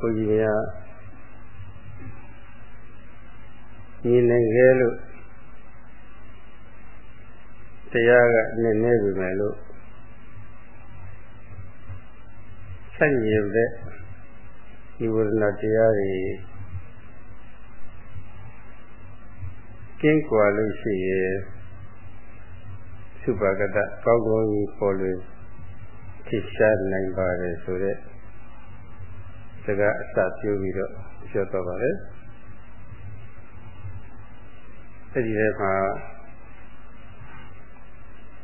ဘုရားများညီနိုင်ခဲ့လို့တရားကနည်းနည်းပြီမယ်လို့ဆက်ညင်တဲ့ဒီဝရဏတရားတွေကင်းကွာလို့ရှိရင်သုဘဂတကောင်းကောင်းကြီးပေါ်လို့ထိရှားနိုင်ပါတယ်ဆိုတဲ့ စကားအစပြုပြီးတော့ပြောတော့ပါလေအဲဒီထဲမှာ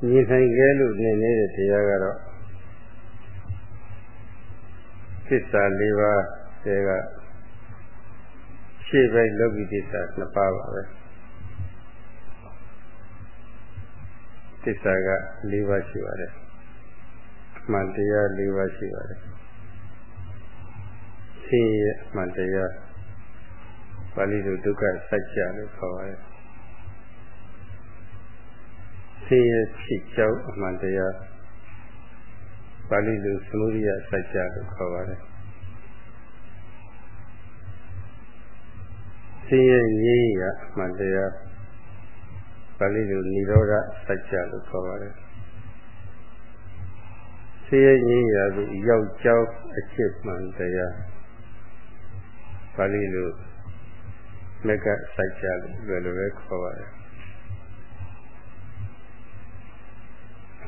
မြင်နိုင်ခဲ့လို့နေနေတဲ့တရားကတော့သစ္စာ၄ပါးတွေကရှေ့ဘက်လောကီသစ္စာ၂ပါးပါပဲသစ္စာက၄ပါးရှိပါတယ်အမှန်တရား၄ပါးရှိပါတယ်ဆ င်းရဲအမှန်တရားပါဠိလိုဒုက္ခစัจ जा လို့ခေါ်ပါတယ်ဆင်းရဲဖြစ်ကြောင်းအမှန်တရားပါဠိလိုသမုဒိယစัจ जा လို့ခေါ်ပါတယ်ဆင်းရဲငြိမ်းရာအမှန်တရားပါဠိလိုនិရောဓစัจ जा လို့ခေါ်ပါတယ်ဆင်းရဲငြိမ်းရာကိုရောက်ကြောင်းအဖြစ်မှန်တရား ပါဠိလိုမက်ကစိုက်ကြလို့ဘယ်လိုပဲခေါ်ပါတယ်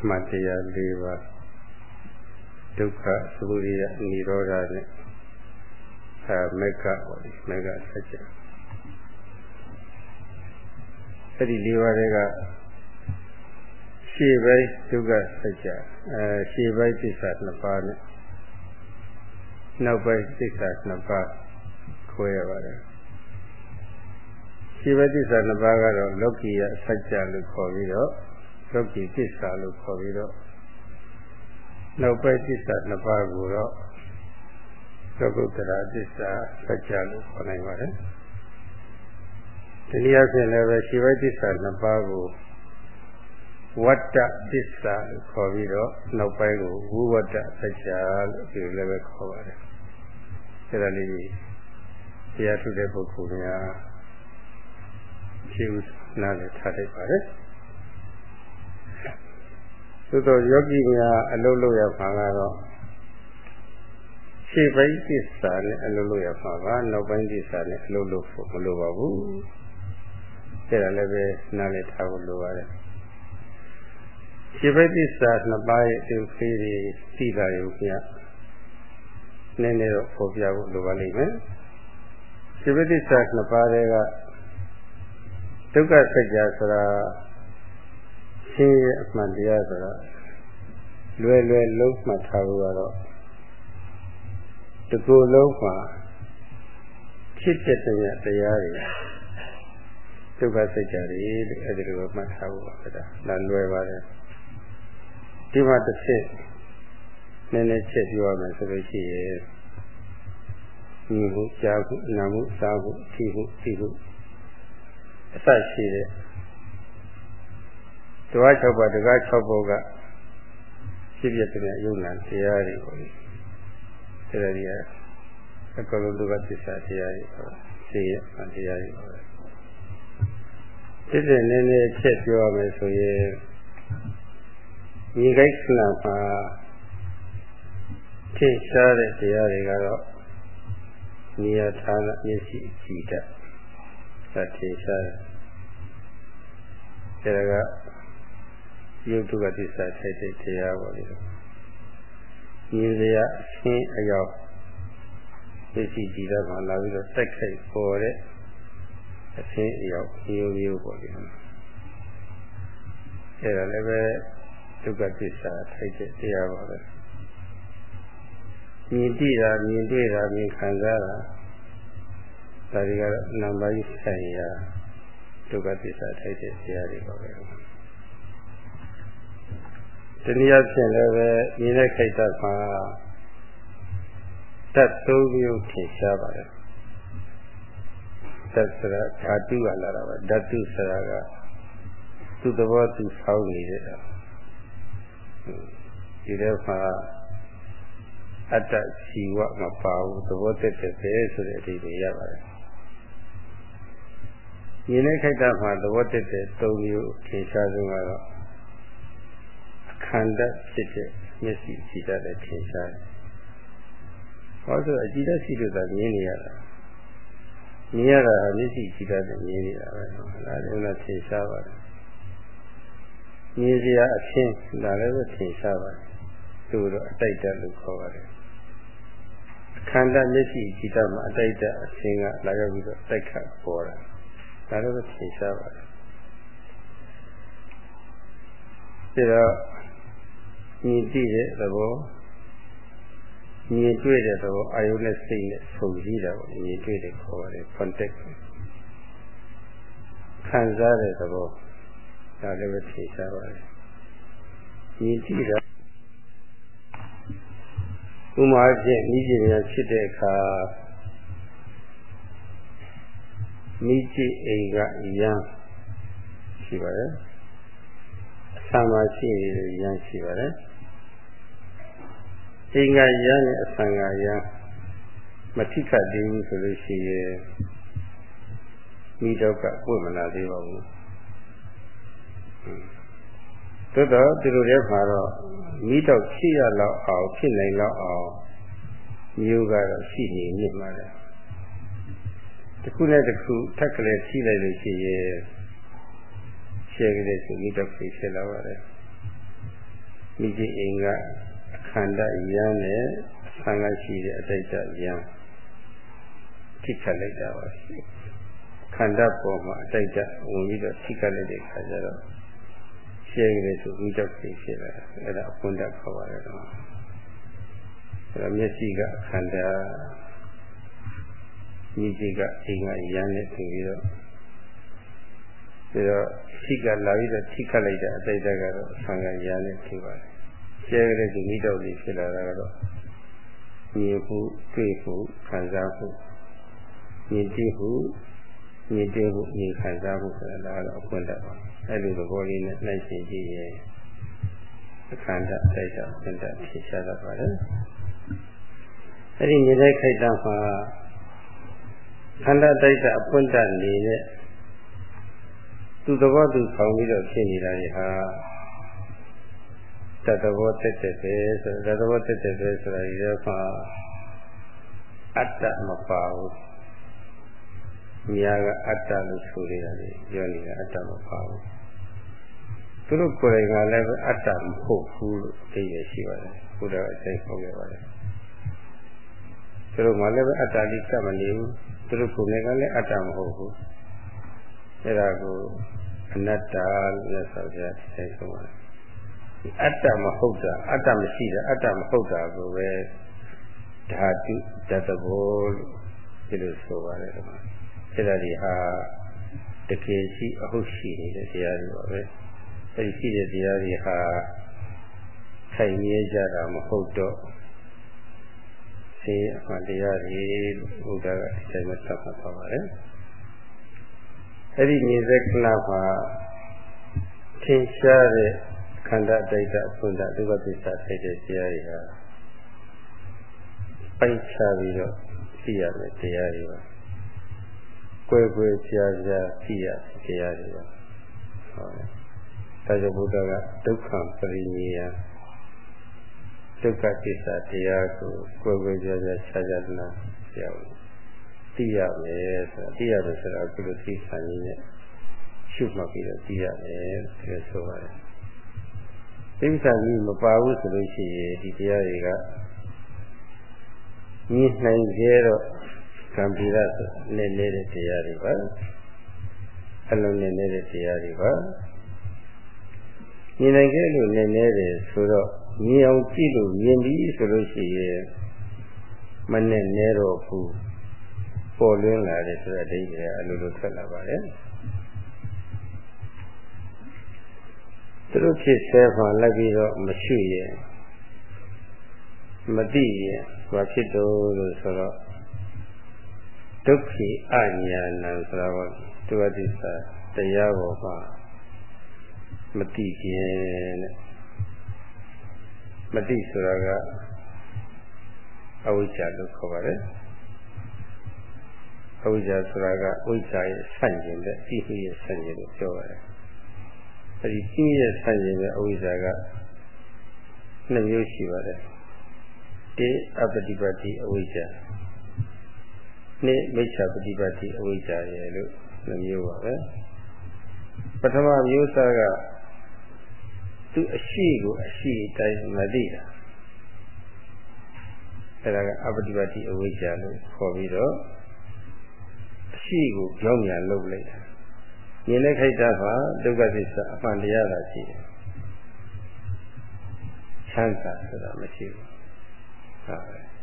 မတရား၄ပါးဒုက္ခသုရိယនិရောဓနဲ့အဲမက်ကပေါ့ဒီမက်ကစိုက်ကြအဲ့ဒီ၄ပါးတွေကရှေ့ပိုင်းဒုက္ခစိုက်ကြအဲရှေ့ပိုင်းသစ္စာ၂ပါးနဲ့နောက်ပိုင်းသစ္စာ၂ပါး ခွဲရပါတယ်ရှေ့ပိုင်းသစ္စာနှစ်ပါးကတော့လောကီယစัจ जा လို့ခေါ်ပြီးတော့လောကီသစ္စာလို့ခေါ်ပြီးတော့နောက်ပိုင်းသစ္စာနှစ်ပါးကိုတော့သောကုတ္တရာသစ္စာစัจ जा လို့ခေါ်နိုင်ပါတယ်ဒီနည်းအားဖြင့်လည်းပဲရှိဝိသစ္စာနှစ်ပါးကိုဝတ္တသစ္စာလို့ခေါ်ပြီးတော့နောက်ပိုင်းကိုဝိဝတ္တသစ္စာလို့ဒီလိုလည်းပဲခေါ်ပါတယ်အဲဒါလေး တရားထုတဲ့ပုဂ္ဂိုလ်များဖြေဥနားလည်းထားလိုက်ပါတယ်သို့တော့ယောဂီများအလုံးလို့ရပါကတော့ရှေ့ပိုင်းသစ္စာနဲ့အလုံးလို့ရပါပါနောက်ပိုင်းသစ္စာနဲ့အလုံးလို့ဖို့မလိုပါဘူးအဲ့ဒါလည်းပဲနားလည်ထားဖို့လိုပါတယ်ခြေဘက်သစ္စာနှစ်ပါးရဲ့အတူဖေးတွေသိတာရုံပြနည်းနည်းတော့ပေါ်ပြဖို့လိုပါလိမ့်မယ် ခြေဘက်သစ္စာနှစ်ပါးတွေကဒုက္ခစัจ जा ဆိုတာရှင်းရဲ့အမှန်တရားဆိုတာလွယ်လွယ်လုံးမှတ်ထားဖို့ကတော့တကူလုံးမှာဖြစ်တဲ့တရားတွေဒုက္ခစိတ်ကြတွေလို့အဲဒီလိုမှတ်ထားဖို့ပါဗျာဒါလွယ်ပါတယ်ဒီမှာတစ်ချက်နည်းနည်းချက်ပြောရမယ်ဆိုလို့ရှိရင် ဒီမှုကြားမှုနာမှုစားမှုသိမှုသိမှုအစရှိတဲ့တဝါ6ပါးတကား6ပါးကဖြစ်ဖြစ်တဲ့ယုံနာတရားတွေပေါ့လေအဲဒါကြီးအကလုံးဒုက္ခသစ္စာတရားတွေပေါ့သိရတရားတွေပေါ့ဖြစ်တဲ့နည်းနည်းချက်ပြောရမယ်ဆိုရင်ညီကိစ္စနာမှာထင်ရှားတဲ့တရားတွေကတော့ နေရာဌာနမျက်စိကြည့်တတ်ဒါထင်ရှားတယ်ဒါကယုတ်တုကသစ္စာထိုက်တဲ့တရားပေါ့လေညီစရာအရှင်းအယောက်မျက်စိကြည့်တတ်မှလာပြီးတော့စိုက်ခိုက်ပေါ်တဲ့အသင်းအရောက်မျိုးမျိုးပေါ့လေအဲ့ဒါလည်းပဲဒုက္ခသစ္စာထိုက်တဲ့တရားပါပဲ မြင်တိတာမြင်တွေ့တာမြင်ခံစားတာဒါတွေကတော့နံပါတ်ဆိုင်ရာဒုက္ခသစ္စာထိုက်တဲ့တရားတွေပါပဲတနည်းအားဖြင့်လည်းပဲမြင်တဲ့ခိုက်တာမှာတတ်သုံးမျိုးထင်ရှားပါတယ်သတ်ဆိုတာဓာတုကလာတာပါဓာတုဆိုတာကသူ့သဘောသူဆောင်းနေတဲ့ဒီထဲမှာ အတ္တဇီဝမပါဘူးသဘောတက်တဲ့ပဲဆိုတဲ့အဓိပ္ပာယ်ရပါတယ်မြင်တဲ့ခိုက်တာမှာသဘောတက်တဲ့၃မျိုးထေရှားဆုံးကတော့အခန္ဓာဖြစ်တဲ့မျက်စိကြည့်တတ်တဲ့ထေရှားတယ်။ဟောဆိုအကြည့်တတ်ရှိလို့သာမြင်နေရတာ။မြင်ရတာမျက်စိကြည့်တတ်တယ်မြင်နေတာပဲ။ဒါလည်းလည်းထေရှားပါတယ်။မြင်စရာအချင်းဒါလည်းပဲထေရှားပါတယ်။သူတို့အတိုက်တက်လို့ခေါ်ပါတယ်။ ခန္ဓာမျက်စိကြည့်တတ်မှာအတိုက်တက်အချင်းကလာရောက်ပြီးတော့တိုက်ခတ်ပေါ်တာ။ဒါလည်းပဲထင်ရှားပါတယ်ဒါတော့မြင်ကြည့်တဲ့သဘောမြင်တွေ့တဲ့သဘောအာယုနဲ့စိတ်နဲ့ဆုံစည်းတာပေါ့မြင်တွေ့တဲ့ခေါ်ရတယ် contact ခံစားတဲ့သဘောဒါလည်းပဲထင်ရှားပါတယ်မြင်ကြည့်တာ ဥမာဖြင့်ဤကျင်ရဖြစ်တဲ့အခါမိจิအိမ်ကယံရှိပါတယ်အဆံမှာရှိနေတဲ့ယံရှိပါတယ်အိမ်ကယံနဲ့အဆံကယံမထိခတ်သေးဘူးဆိုလို့ရှိရင်မိတော့ကပွင့်မလာသေးပါဘူး သို့တော့ဒီလိုတည်းမှာတော့မိတော့ဖြစ်ရလောက်အောင်ဖြစ်နိုင်လောက်အောင်မျိုးကတော့ရှိနေမြင့်ပါတယ်တစ်ခုနဲ့တစ်ခုထက်ကလေးထိလိုက်လို့ရှိရင်ရှယ်ကလေးဆိုပြီးတော့ဖြစ်လာပါတယ်မိကြီးအိမ်ကအခန္ဓာယံနဲ့ဆံကရှိတဲ့အတိတ်ယံထိခတ်လိုက်တာပါခန္ဓာပေါ်မှာအတိတ်ဝင်ပြီးတော့ထိခတ်လိုက်တဲ့ခါကျတော့ ရှယ်ကလေးဆိုပြီးတော့ဖြစ်လာတယ်အဲ့ဒါအပွင့်တက်ခေါ်ပါတယ်တော့အဲ့ဒါမျက်စိကခန္ဓာညီကြီးကအိမ်ကရမ်းနေဆိုပြီးတော့ပြီးတော့ထိကလာပြီးတော့ထိခတ်လိုက်တဲ့အတိတ်ကတော့ဆံကရမ်းနေဖြစ်ပါတယ်။ကျဲကလေးဒီမိတော့လေးဖြစ်လာတာကတော့မြင်မှုတွေ့မှုခံစားမှုမြင်တွေ့မှု မြင်တွေ့မှုမြင်ခံစားမှုဆိုတာကတော့အခွင့်အရေးပါ။အဲ့ဒီသဘောလေးနဲ့နှိုင်းရှင်ကြည့်ရင်အခန္ဓာတိုက်တာအခွင့်အရေးဖြစ်ရှားတတ်ပါတယ်။အဲ့ဒီမြင်တဲ့ခိုက်တာမှာခန္ဓာတိုက်တာအပွင့်တနေတဲ့သူသဘောသူဆောင်ပြီးတော့ဖြစ်နေတာတွေဟာတတဘောတက်တက်ပဲဆိုတတဘောတက်တက်ပဲဆိုတာဒီတော့မှအတ္တမပါဘူး မြာကအတ္တလို့ဆိုနေတာလေပြောနေတာအတ္တမပါဘူးသူတို့ကိုယ်တိုင်ကလည်းအတ္တမဟုတ်ဘူးလို့သိရရှိပါတယ်ဘုရားအသိဟောခဲ့ပါတယ်သူတို့မှလည်းအတ္တလိကမနေဘူးသူတို့ကိုယ်ကလည်းအတ္တမဟုတ်ဘူးအဲ့ဒါကိုအနတ္တလို့ဆိုကြတယ်ဆိုပါအတ္တမဟုတ်တာအတ္တမရှိတာအတ္တမဟုတ်တာကိုပဲဓာတုတတဘောလို့ဒီလိုဆိုပါတယ်ကွာ အဲ့ဒါဒီဟာတကယ်ရှိအဟုတ်ရှိနေတဲ့တရားတွေပါပဲအဲ့ဒီရှိတဲ့တရားတွေဟာခိုင်မြဲကြတာမဟုတ်တော့စေအမှန်တရားတွေဘုရားကဒီတိုင်းမှာသတ်မှတ်ပါပါတယ်အဲ့ဒီမြေစက္ကလမှာထင်ရှားတဲ့ခန္ဓာတိုက်တာအစွန်းတာဒုက္ခသစ္စာထိုက်တဲ့တရားတွေဟာပိုက်ချပြီးတော့သိရမယ်တရားတွေပါ ကွယ်ကွယ်ပြားပြားသိရတရားတွေပါဟုတ်တယ်ဒါကြောင့်ဘုရားကဒုက္ခပရိနိယဒုက္ခသစ္စာတရားကိုကိုယ်ကိုယ်ကြကြခြားခြားနာပြောင်းသိရမယ်ဆိုတာသိရမယ်ဆိုတာအခုလိုသိခံရင်းနဲ့ရှုမှတ်ပြီးတော့သိရမယ်ဆိုဆိုပါတယ်သိက္ခာကြီးမပါဘူးဆိုလို့ရှိရင်ဒီတရားတွေကမြင်နိုင်ကြတော့ ကံပိရဆိုနည်းနည်းတဲ့တရားတွေပါအလုံးနည်းနည်းတဲ့တရားတွေပါမြင်နိုင်ကြလို့နည်းနည်းတယ်ဆိုတော့မြင်အောင်ကြည့်လို့မြင်ပြီဆိုလို့ရှိရင်မနဲ့နဲတော့ဘူးပေါ်လွင်လာတယ်ဆိုတဲ့အဓိပ္ပာယ်အလိုလိုထွက်လာပါတယ်သူတို့ဖြစ်ဆဲမှလိုက်ပြီးတော့မရှိရင်မသိရင်ဘာဖြစ်တော့လို့ဆိုတော့ ဒုက္ခိအညာဏဆိုတော့သူအတိစာတရားပေါ်မှာမသိခြင်းတဲ့မသိဆိုတာကအဝိဇ္ဇာလို့ခေါ်ပါတယ်အဝိဇ္ဇာဆိုတာကဝိဇ္ဇာရဲ့ဆန့်ကျင်တဲ့သိမှုရဲ့ဆန့်ကျင်လို့ပြောပါတယ်အဲဒီသိရဲ့ဆန့်ကျင်တဲ့အဝိဇ္ဇာကနှစ်မျိုးရှိပါတယ်တေအပတိပတိအဝိဇ္ဇာ နှစ်မိစ္ဆာပฏิပတ်တိအဝိဇ္ဇာရဲ့လို့နှစ်မျိုးပါပဲပထမမျိုးစားကသူအရှိကိုအရှိတိုင်းမသိတာအဲဒါကအပฏิပတ်တိအဝိဇ္ဇာလို့ခေါ်ပြီးတော့အရှိကိုကြောင်းညာလုပ်လိုက်တာမြင်တဲ့ခိုက်တာကဒုက္ခသစ္စာအမှန်တရားသာရှိတယ်ချမ်းသာဆိုတာမရှိဘူးဟုတ်တယ်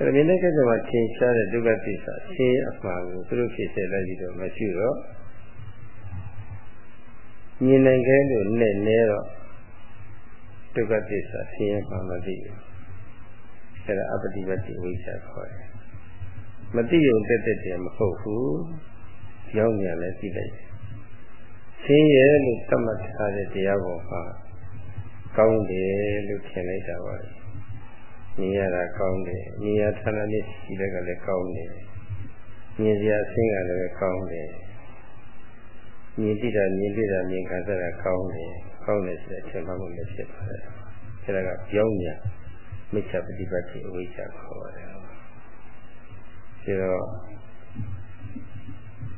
အဲ့ဒါမြင်တဲ့ခိုက်တာမှာသင်ရှားတဲ့ဒုက္ခသစ္စာအရှင်းအမှန်ကိုသူတို့ဖြစ်စေလိုက်ပြီးတော့မရှိတော့မြင်နိုင်ခဲ့လို့နဲ့နဲတော့ဒုက္ခသစ္စာဆင်းရဲမှမသိဘူးအဲဒါအပတိပတိဝိဇ္ဇာခေါ်တယ်မသိုံတက်တက်တယ်မဟုတ်ဘူးရောက်ညာလည်းသိလိုက်တယ်ဆင်းရဲလို့သတ်မှတ်ထားတဲ့တရားပေါ်မှာကောင်းတယ်လို့ထင်လိုက်တာပါမြ င်ရတာကောင်းတယ်မြင်ရဌာနနဲ့ရှိတဲ့ကလည်းကောင်းတယ်မြင်စရာအဆင်းကလည်းကောင်းတယ်မြင်တိတာမြင်တိတာမြင်ခံစားတာကောင်းတယ်ကောင်းတယ်ဆိုတဲ့အထင်မှတ်မှုလည်းဖြစ်ပါတယ်အဲဒါကပြောင်းညာမိစ္ဆာပฏิပတ်တိအဝိဇ္ဇာခေါ်ပါတယ်ဒီတော့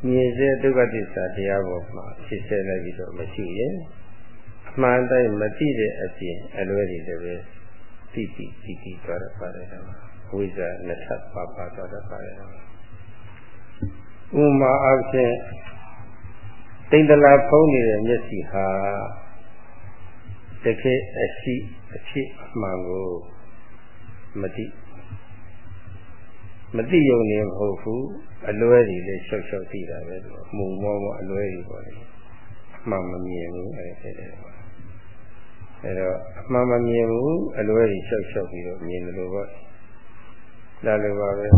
မြင်စေဒုက္ခသစ္စာတရားပေါ်မှာဖြစ်စေလိုက်ပြီးတော့မရှိရင်အမှန်တိုင်းမသိတဲ့အပြင်အလွဲတွေလည်း ပဲသိသိသိသိသွားရပါတယ်ဝိဇ္ဇာနှစ်ထပ်ပါပါသွားရပါတယ်ဥမာအဖြစ်တိမ်တလာဖုံးနေတဲ့မျက်စိဟာတကယ်အရှိအဖြစ်အမှန်ကိုမသိမသိယုံနေမဟုတ်ဘူးအလွဲတွေလည်းရှောက်ရှောက်သိတာပဲသူမှုံမောမောအလွဲတွေပေါ့လေအမှန်မမြင်ဘူးအဲ့ဒါတဲ့ပေါ့ အဲ့တော့အမှန်မမြင်ဘူးအလွဲတွေရှောက်ရှောက်ပြီးတော့မြင်တယ်လို့ပေါ့ဒါလိုပါပဲ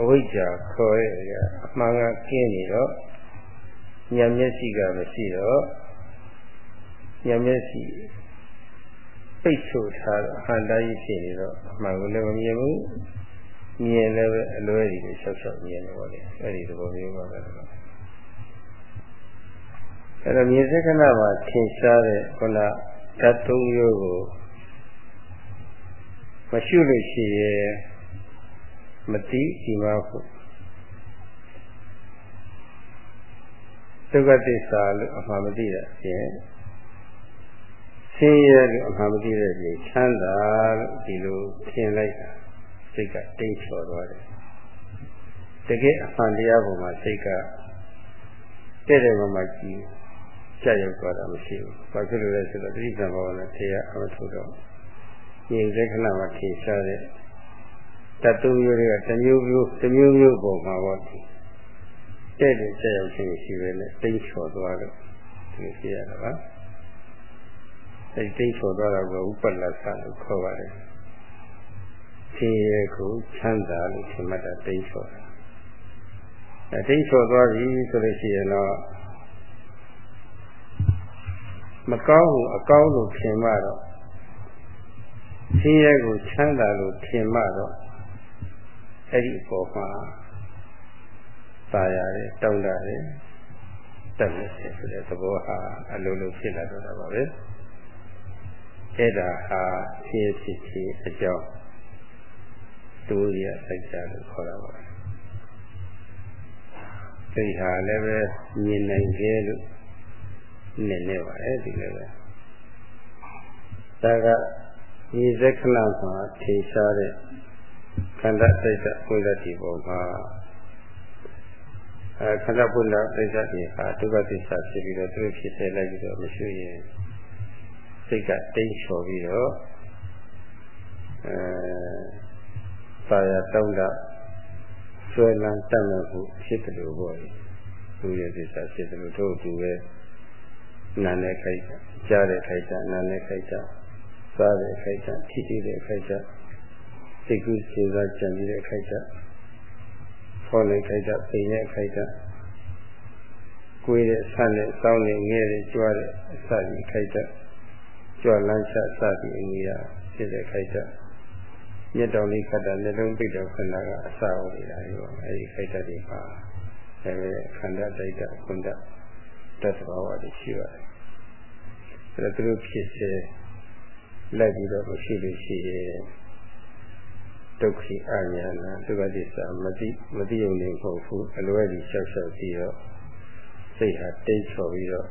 အဝိဇ္ဇာခေါ်ရဲ့အမှန်ကကင်းနေတော့ဉာဏ်မျက်စိကမရှိတော့ဉာဏ်မျက်စိပိတ်ဆို့ထားအဟန္တာကြီးဖြစ်နေတော့အမှန်ကိုလည်းမမြင်ဘူးမြင်လည်းပဲအလွဲကြီးကိုရှောက်ရှောက်မြင်တယ်ပေါ့လေအဲ့ဒီသဘောမျိုးပါပဲအဲ့တော့မြင်စက္ကနာမှာထင်ရှားတဲ့ခုန ဓာတ်သုံးမျိုးကိုမရှိလို့ရှိရင်မတိဒီမှာဟုတ်ဒုက္ခသစ္စာလို့အမှန်မသိတဲ့အပြင်ဆင်းရဲလို့အမှန်မသိတဲ့အပြင်ချမ်းသာလို့ဒီလိုထင်လိုက်တာစိတ်ကတိတ်ချော်သွားတယ်တကယ်အမှန်တရားပေါ်မှာစိတ်ကတဲ့တဲ့မှာမှကြည့် ကြာရောက်သွားတာမရှိဘူး။ဘာဖြစ်လို့လဲဆိုတော့တိဋ္ဌာန်ဘောနဲ့တရားအမထုတ်တော့ဉာဏ်စေခဏမှာထင်ရှားတဲ့တတ်သူမျိုးတွေကတစ်မျိုးမျိုးတစ်မျိုးမျိုးပုံမှာပေါ့တဲ့တဲ့ကြာရောက်ခြင်းရှိပဲနဲ့တိတ်ချော်သွားတော့ဒီဖြစ်ရတာပါ။အဲဒီတိတ်ချော်သွားတာကိုဥပ္ပလသလို့ခေါ်ပါတယ်။ဆင်းရဲကိုချမ်းသာလို့ထင်မှတ်တာတိတ်ချော်တာအဲတိတ်ချော်သွားပြီဆိုလို့ရှိရင်တော့ မကောင်းဘူးအကောင်းလို့ထင်မှတော့ဆင်းရဲကိုချမ်းသာလို့ထင်မှတော့အဲ့ဒီအပေါ်မှာပါရတယ်တောင်းတရတယ်တက်လို့ဆိုတဲ့သဘောဟာအလိုလိုဖြစ်လာတော့တာပါပဲအဲ့ဒါဟာဖြစ်ဖြစ်ဖြစ်အကြောင်းတိုးရစိုက်ကြလို့ခေါ်တာပါသိဟာလည်းပဲမြင်နိုင်ခဲ့လို့ နေနေပါလေဒီလည်းပဲဒါကဒီသက္ကလမှာထင်ရှားတဲ့ခန္ဓာစိတ်ဓာတ်ဝိသတိပေါ်မှာအဲခန္ဓာပုဏ္ဏစိတ်ဓာတ်တွေဟာဒုက္ခသစ္စာဖြစ်ပြီးတော့သူတို့ဖြစ်စေလိုက်ပြီးတော့မရှိရင်စိတ်ကတိတ်ချော်ပြီးတော့အဲသာယာတောင်းတဆွဲလန်းတတ်မဲ့ဖို့ဖြစ်တယ်လို့ပြောတယ်သူရဲ့သစ္စာဖြစ်တယ်လို့တို့သူပဲ နာနဲ့ခိုက်တာကြားတဲ့ခိုက်တာနာနဲ့ခိုက်တာစားတဲ့ခိုက်တာထိတိတဲ့ခိုက်တာစိတ်ကူးစဉ်းစားကြံပြီးတဲ့ခိုက်တာဖော်နေခိုက်တာပိန်တဲ့ခိုက်တာကိုယ်တဲ့ဆန်းတဲ့စောင်းတဲ့ငဲတဲ့ကြွားတဲ့အစကြီးခိုက်တာကြွလန်းချစသည်အငြိယာဖြစ်တဲ့ခိုက်တာမြတ်တော်လေးခတ်တာနှလုံးပိတ်တော်ခန္ဓာကအစာဝနေတာရောအဲဒီခိုက်တတ်တွေပါအဲခန္ဓာတိုက်တာခွန်တ တ်တသဘာဝတွေရှိပါတယ်အဲဒါသူတို့ဖြစ်စေလိုက်ပြီးတော့မရှိလို့ရှိရင်ဒုက္ခိအညာနာဒုက္ခသစ္စာမသိမသိုံနေမဟုတ်ဘူးအလွယ်ကြီးလျှောက်လျှောက်ပြီးတော့စိတ်ဟာတိတ်ချော်ပြီးတော့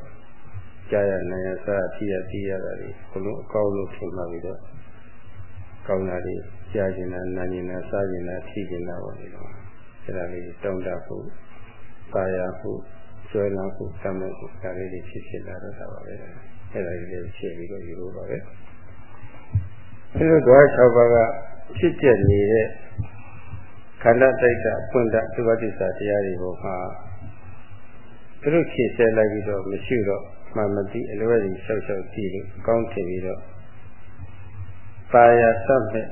ကြာရနိုင်ရစားအတိရတိရတာတွေဘလုံးအကောင်းလို့ထင်မှပြီးတော့ကောင်းတာတွေကြားကျင်တာနာကျင်တာစားကျင်တာထိကျင်တာပေါ့ဒီလိုအဲဒါလေးတောင်းတဖို့ပါရဖို့ ဆွဲလာဖို့တမ်းဖို့ဒါလေးတွေဖြစ်ဖြစ်လာတော့တာပါပဲအဲဒါလေးတွေရှင်းပြီးတော့ယူလို့ပါပဲအဲလိုတော့၆ပါးကဖြစ်ပြနေတဲ့ခန္ဓာတိုက်တာပွင့်တာသုဘတိစာတရားတွေပေါ်မှာသူတို့ဖြည့်ဆဲလိုက်ပြီးတော့မရှိတော့မှမသိအလွယ်ကြီးရှောက်ရှောက်ကြည့်လို့ကောင်းထင်ပြီးတော့ပါရသတ်မဲ့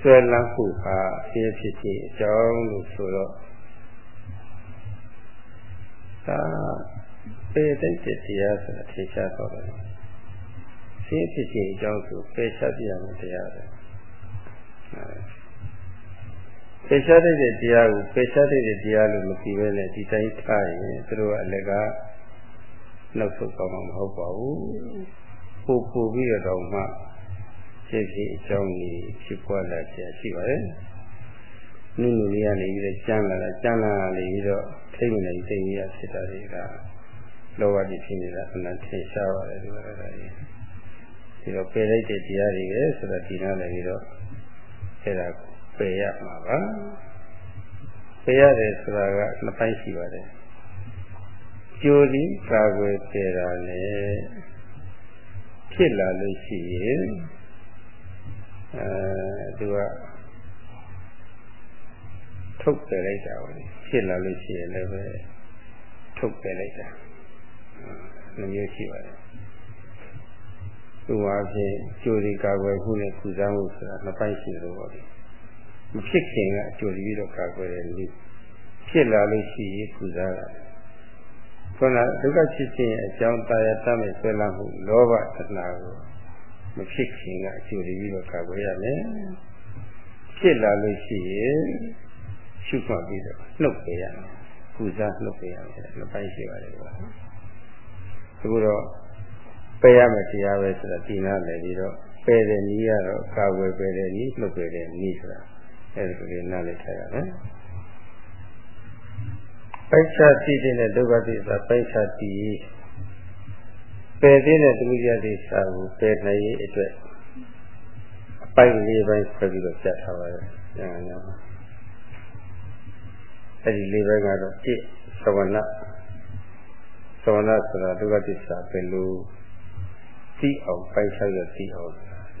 ဆွဲလန်းမှုဟာအဖြစ်ဖြစ်ခြင်းအကြောင်းလို့ဆိုတော့ဒါ ပေတဲ့တရားဆိုတာထေချာတော့တယ်ရှင်းဖြစ်ခြင်းအကြောင်းဆိုပေချပြရမယ်တရားပဲပေချတဲ့တရားကိုပေချတဲ့တရားလို့မသိဘဲနဲ့ဒီတိုင်းထားရင်သူတို့ကအလကနောက်ဆုံးကောင်းမှာမဟုတ်ပါဘူးပို့ပို့ပြီးတော့မှဖြစ်ဖြစ်အကြောင်းကြီးဖြစ်ပွားလာကြရှိပါတယ် နုနုလေးကနေပြီးတော့ကျမ်းလာတာကျမ်းလာနေပြီးတော့ထိမ့်နေသိနေရဖြစ်တာတွေကလောဘကြီးဖြစ်နေတာအမှန်ထင်ရှားပါတယ်ဒီလိုလည်းဒီတော့ပယ်လိုက်တဲ့တရားတွေပဲဆိုတော့ဒီနားလည်းပြီးတော့အဲ့ဒါပယ်ရမှာပါပယ်ရတယ်ဆိုတာကနှစ်ပိုင်းရှိပါတယ်ကြိုလီကာကွယ်ပယ်တာနဲ့ဖြစ်လာလို့ရှိရင်အဲသူက ထုတ်ပယ်လိုက်တာပဲဖြစ်လာလို့ရှိရင်လည်းပဲထုတ်ပယ်လိုက်တာနှမျိုးရှိပါတယ်သူ့အဖြစ်ကြိုဒီကာကွယ်မှုနဲ့ကုစားမှုဆိုတာနှစ်ပိုင်းရှိတယ်လို့ပေါ့ဒီမဖြစ်ခင်ကအကျိုးပြီးတော့ကာကွယ်တယ်လို့ဖြစ်လာလို့ရှိရင်ကုစားတာခုနဒုက္ခဖြစ်ခြင်းအကြောင်းတရားတတ်မဲ့ဆွဲလာမှုလောဘသနာကိုမဖြစ်ခင်ကအကျိုးပြီးတော့ကာကွယ်ရမယ်ဖြစ်လာလို့ရှိရင် ရှုမှတ်ပြီးတော့နှုတ်ပေးရမယ်ကုစားနှုတ်ပေးရမယ်နှစ်ပိုင်းရှိပါတယ်ကွာအခုတော့ပယ်ရမယ်တရားပဲဆိုတာဒီနာလည်းပြီးတော့ပယ်တဲ့နည်းကတော့ကာကွယ်ပယ်တဲ့နည်းနှုတ်ပယ်တဲ့နည်းဆိုတာအဲဒီလိုနားလည်ထားရမယ်ပိုက်ချတိတဲ့ဒုက္ခသစ္စာပိုက်ချတိပယ်သေးတဲ့ဒုက္ခသစ္စာကိုပယ်နိုင်ရေးအတွက်အပိုက်လေးပိုင်းဆွဲပြီးတော့ပြတ်ထားပါတယ်။ညာညာ အဲဒီလေးပိုင်းကတော့တိသဝနာသဝနာဆိုတာဒုက္ခသစ္စာပဲလို့သိအောင်ပိုက်ချရသိအောင်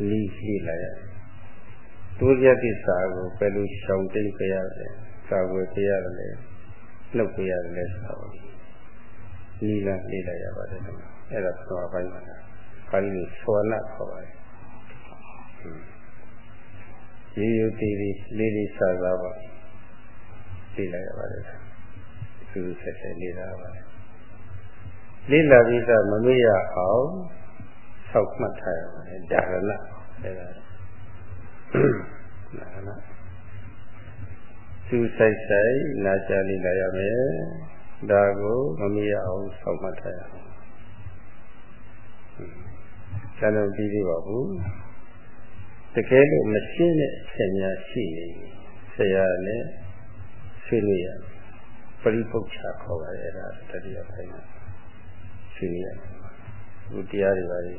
လီးလီးလာရတယ်။ဒုက္ခသစ္စာကိုပဲလို့ရှောင်တိတ်ကြရတယ်။ကာဝယ်ကြရတယ်လှုပ်ကြရတယ်လဲဆိုတော့လီးလာလေးလာရပါတယ်။အဲ့ဒါသွားပိုင်းပါလား။ပါဠိလိုသောနာခေါ်ပါတယ်။ရေရုပ်တည်လေးလေးလေးစားစားပါ လေးလာရပါတယ်။သူဆက်ဆက်လေးလာပါတယ်။လေးလာပြီးတော့မမေ့ရအောင်ဆောက်မှတ်ထားရပါတယ်ဒါရဏအဲ့ဒါဒါရဏသူဆိုင်ဆိုင်နာကြလေးလာရမယ်ဒါကိုမမေ့ရအောင်ဆောက်မှတ်ထားရအောင်ဆန္ဒပြီးသေးပါဘူးတကယ်လို့မရှင်းတဲ့အချက်များရှိနေဆရာနဲ့ ဆွေးနွေးရပရိပု္ပ္ပချခေါ်ပါတယ်အဲ့ဒါတတိယပိုင်းမှာဆွေးနွေးရဘူးတရားတွေပါလေ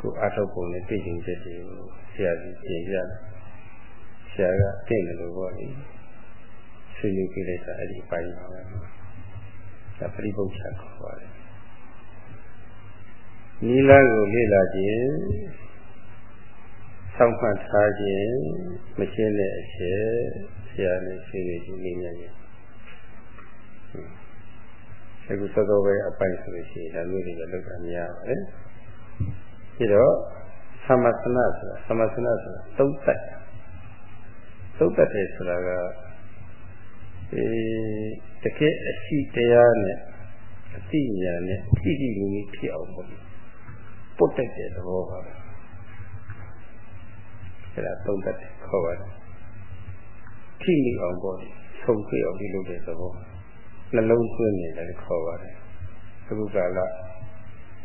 ကိုအားထုတ်ပုံနဲ့သိကျင်ချက်တွေကိုဆရာကြီးပြင်ပြတယ်ဆရာကတင့်တယ်လို့ပြောတယ်ဆွေးနွေးပြလိုက်တာအဲ့ဒီပိုင်းပါပဲဒါပရိပု္ပ္ပချခေါ်ပါတယ်နီလာကိုလေ့လာခြင်း ဆောက်မှတ်ထားခြင်းမရှင်းတဲ့အချက်ဆရာနဲ့ဆွေးနွေးခြင်းနည်းများခြင်းအခုသောတော်ပဲအပိုင်းဆိုလို့ရှိရင်ဒါမျိုးတွေလောက်တာများပါတယ်ပြီးတော့သမသနာဆိုတာသမသနာဆိုတာသုံးသက်သုံးသက်တယ်ဆိုတာကအဲတကယ်အရှိတရားနဲ့အသိဉာဏ်နဲ့ထိထိမိမိဖြစ်အောင်ပေါ့ပုတ်တက်တဲ့သဘောပါပဲ အဲ့ဒါသုံးသက်တယ်ခေါ်ပါတယ်ထိမိအောင်ပေါ့ဆုံပြအောင်ဒီလိုတဲ့သဘောနှလုံးသွင်းနေတယ်ခေါ်ပါတယ်အခုကာလ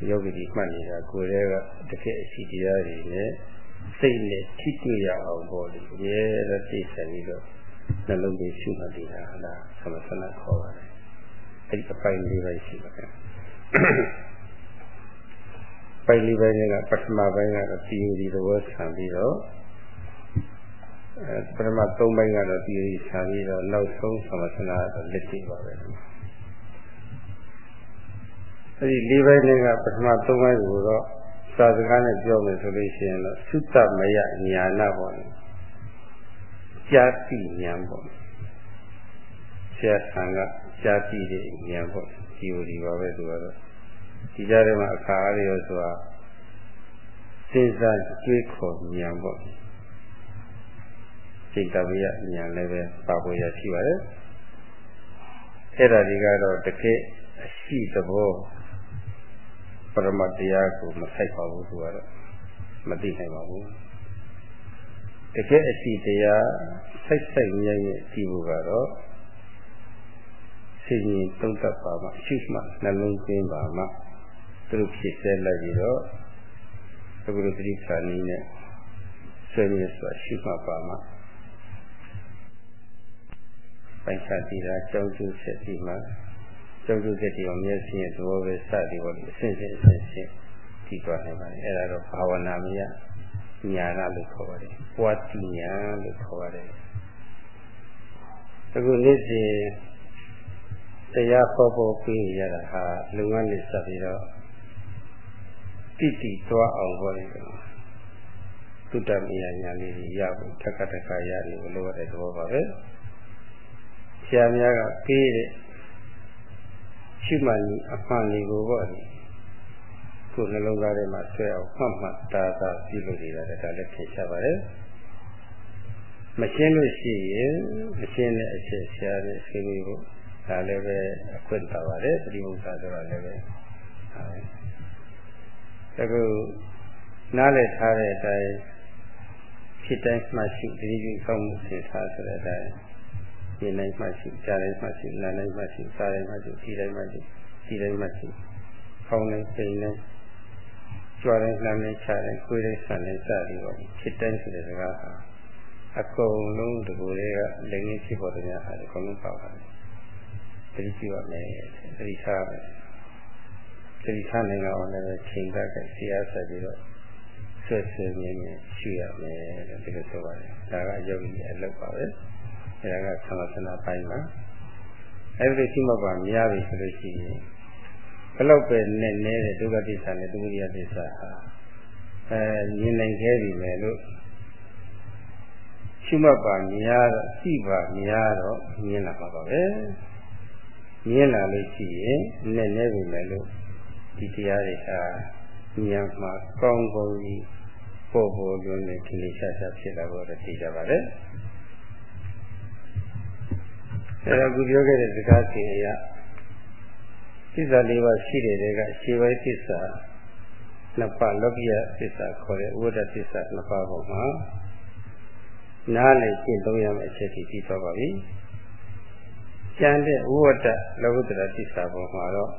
ယောဂီကြီးမှတ်နေတာကိုယ်တည်းကတကယ်အရှိတရားတွေနဲ့စိတ်နဲ့ထိတွေ့ရအောင်ပေါ့လေအများနဲ့သိဆက်ပြီးတော့နှလုံးသွင်းရှုမှတ်နေတာဟာသမထနာခေါ်ပါတယ်အဲ့ဒီအပိုင်းလေးပဲရှိပါတယ်ပိုင်လေးပိုင်းကပထမပိုင်းကတော့ theory သဘောဆံပြီးတော့အဲ ပထမ၃ပိုင်းကတော့ theory ဆံပြီးတော့နောက်ဆုံးသမထနာတော့လက်ရှိပါပဲအဲဒီ၄ပိုင်းကပထမ၃ပိုင်းကိုတော့စာစကားနဲ့ပြောမယ်ဆိုလို့ရှိရင်တော့သုတမယညာနာပေါ့လေကြာတိဉာဏ်ပေါ့ဆရာဆံကကြာတိတဲ့ဉာဏ်ပေါ့ဒီလိုဒီပါပဲသူကတော့ဒီကြားထဲမှာအခါအားရရောဆိုတာစဉ်းစားကြွေးခေါ်ဉာဏ်ပေါ့ စိတ်တဝိယဉာဏ်လည်းပဲပါပေါ်ရရှိပါတယ်အဲ့ဒါဒီကတော့တကယ်အရှိသဘောပရမတရားကိုမဆိုင်ပါဘူးသူကတော့မသိနိုင်ပါဘူးတကယ်အရှိတရားစိတ်ဆိုင်ဉာဏ်ရဲ့ဒီဘုကတော့စိတ်ရင်သုံးသပ်ပါမှရှုမှနှလုံးသွင်းပါမှသူတို့ဖြစ်စေလိုက်ပြီးတော့အခုလိုသတိစာနည်းနဲ့ဆွေးနွေးစွာရှုမှတ်ပါမှ ပိုင်ချတည်တာကြောင်းကျိုးဆက်ပြီးမှကြောင်းကျိုးဆက်ပြီးအောင်မျက်စိရဲ့သဘောပဲစသည်ပေါ်ပြီးအစဉ်စဉ်အစဉ်စဉ်တည်သွားနိုင်ပါတယ်အဲ့ဒါတော့ဘာဝနာမယညာရလို့ခေါ်ပါတယ်။ပွားတိညာလို့ခေါ်ပါတယ်။အခုနေ့စဉ်တရားဟောဖို့ပြီးရတာဟာလုပ်ငန်းလေးစပ်ပြီးတော့တိတိသွားအောင်ဟောတယ်သုတ္တမယညာလေးကြီးရဖို့ထက်ကထက်ကရနေလို့ရတဲ့သဘောပါပဲ ဆရာများကပေးတဲ့ရှိမှန်အမှန်လေးကိုပေါ့ဒီကိုယ်နှလုံးသားထဲမှာဆွဲအောင်မှတ်မှတ်တာတာပြုလို့ရတာဒါလည်းထင်ရှားပါတယ်မရှင်းလို့ရှိရင်မရှင်းတဲ့အချက်ဆရာနဲ့ဆွေးနွေးဖို့ဒါလည်းပဲအခွင့်ပါပါတယ်ပရိမုခဆိုတာလည်းပဲအခုနားလည်ထားတဲ့အတိုင်းဖြစ်တိုင်းမှရှိတတိယကောင်းမှုသိထားဆိုတဲ့အတိုင်း ဒီတိုင်းမှရှိကြားတိုင်းမှရှိနားတိုင်းမှရှိစားတိုင်းမှရှိဒီတိုင်းမှရှိဒီတိုင်းမှရှိကောင်းတိုင်းစိတ်တိုင်းကြွားတိုင်းလှမ်းတိုင်းခြားတိုင်းကိုယ်တိုင်းဆန်တိုင်းစသည်ပေါ့ဖြစ်တိုင်းဆိုတဲ့စကားဟာအကုန်လုံးဒီကိုယ်လေးကလည်းငင်းဖြစ်ပေါ်တဲ့များဟာအကုန်လုံးပါပါတယ်တတိရှိပါမယ်တတိထားမယ်တတိထားနိုင်တော့လည်းချိန်တတ်တဲ့ဆရာဆက်ပြီးတော့ဆွဲဆွဲမြင်းမြင်းရှုရမယ်လို့ဒီလိုဆိုပါတယ်ဒါကယောဂီအလုပ်ပါပဲ အဲဒါကသမထနာပိုင်းမှာအဲဒီရှိမှပါများပြီဆိုလို့ရှိရင်ဘလောက်ပဲနဲ့နေတဲ့ဒုက္ခသစ္စာနဲ့ဒုက္ခရိယသစ္စာဟာအဲမြင်နိုင်ခဲ့ပြီမယ်လို့ရှိမှပါများတော့ရှိပါများတော့မြင်လာပါပါပဲမြင်လာလို့ရှိရင်နဲ့နေပြီမယ်လို့ဒီတရားတွေဟာဉာဏ်မှာကောင်းကောင်းကြီးပေါ်ပေါ်လွင်လွင်ခလေးရှားရှားဖြစ်လာတော့သိကြပါလေ အဲဒါကူပြောခဲ့တဲ့စကားစီအရသစ္စာလေးပါးရှိတဲ့တွေကရှေးပိုင်းသစ္စာနှစ်ပါးလောကိယသစ္စာခေါ်တဲ့ဝိဒ္ဓသစ္စာနှစ်ပါးပေါ်မှာနားလည်းရှင်းသုံးရမယ့်အချက်ကြီးပြီးသွားပါပြီ။ကျန်တဲ့ဝိဝတ္တလောကုတ္တရာသစ္စာပေါ်မှာတော့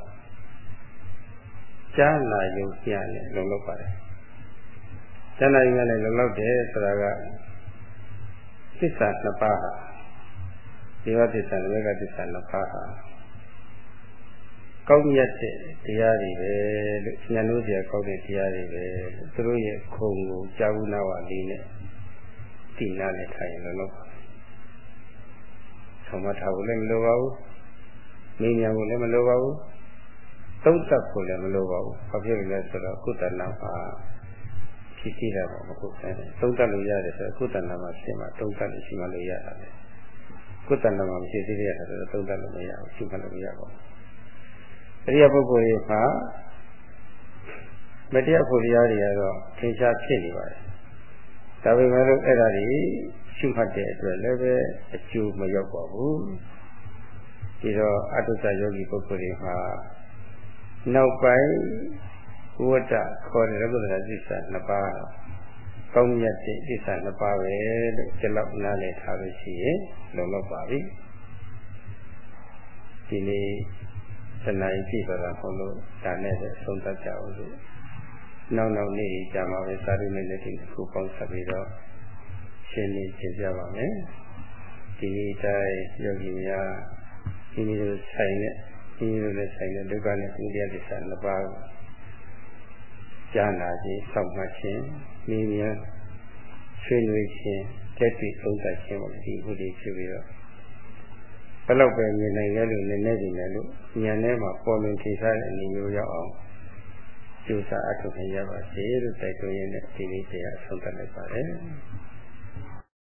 ကြားနာယုံပြနဲ့လုံလောက်ပါတယ်။ကြားနာယုံနဲ့လုံလောက်တယ်ဆိုတာကသစ္စာနှစ်ပါးဟာ ဒီဝသစ္စာနဲ့ကသစ္စာနှစ်ပါးဟာကောင်းမြတ်တဲ့တရားတွေပဲလို့ဉာဏ်လို့ပြကောင်းတဲ့တရားတွေပဲသူတို့ရဲ့ခုံကိုကြာဘူးနာဝလေးနဲ့သိနာနဲ့ထိုင်လုံလောက်ပါဆောမထားဖို့လည်းမလိုပါဘူး။မိညာဖို့လည်းမလိုပါဘူး။သုံးသပ်ဖို့လည်းမလိုပါဘူး။ဘာဖြစ်လို့လဲဆိုတော့ကုသနာမှာဖြစ်ရှိတာပေါ့မဟုတ်ဘူး။သုံးသပ်လို့ရတယ်ဆိုတော့ကုသနာမှာရှင်းမှသုံးသပ်လို့ရှိမှလို့ရတာပဲ။ ကုသနာမှာမရှိသေးတဲ့အခါကျတော့သုံးသပ်လို့မရဘူးရှင်းမှလို့မရပါဘူး။အရိယပုဂ္ဂိုလ်တွေမှာမတရားဖို့တရားတွေကတော့သင်္ချာဖြစ်နေပါတယ်။ဒါပေမဲ့လို့အဲ့ဒါတွေရှုမှတ်တဲ့အတွက်လည်းပဲအကျိုးမရောက်ပါဘူး။ဒီတော့အတုဇ္ဇယောဂီပုဂ္ဂိုလ်တွေမှာနောက်ပိုင်းဝတ္တခေါ်တဲ့ရကုသလသစ္စာနှစ်ပါး ကောင်းမြတ်တဲ့ဣစ္ဆာနှစ်ပါးပဲလို့ဒီလောက်နားလည်ထားလို့ရှိရင်လုံလောက်ပါပြီဒီနေ့တဏှာကြီးပြည့်သွားတာဟုတ်လို့ဒါနဲ့ပဲဆုံးသတ်ကြအောင်လို့နောက်နောက်နေ့ကြာမှာပဲစာရိမေလက်ဒီတစ်ခုပေါင်းဆက်ပြီးတော့ရှင်းလင်းရှင်းပြပါမယ်ဒီတိုင်းယောဂီများဒီလိုဆိုင်တဲ့ဒီလိုနဲ့ဆိုင်တဲ့ဒုက္ခနဲ့သင်္ကြန်သစ္စာနှစ်ပါးကြားနာခြင်းစောင့်မှတ်ခြင်း နေမြန်ဆွေးနွေးခြင်းတက်တည်သုံးသပ်ခြင်းပေါ့ဒီဥဒိဖြစ်ပြီးတော့ဘယ်တော့ပဲမြင်နိုင်ခဲ့လို့နည်းနည်းစီနဲ့လို့ဉာဏ်ထဲမှာပေါ်လွင်ထင်ရှားတဲ့အနေမျိုးရောက်အောင်ကျူစာအထုတ်ခင်ရပါစေလို့တိုက်တွန်းရင်းနဲ့ဒီနေ့တရားဆုံးသတ်လိုက်ပါတယ်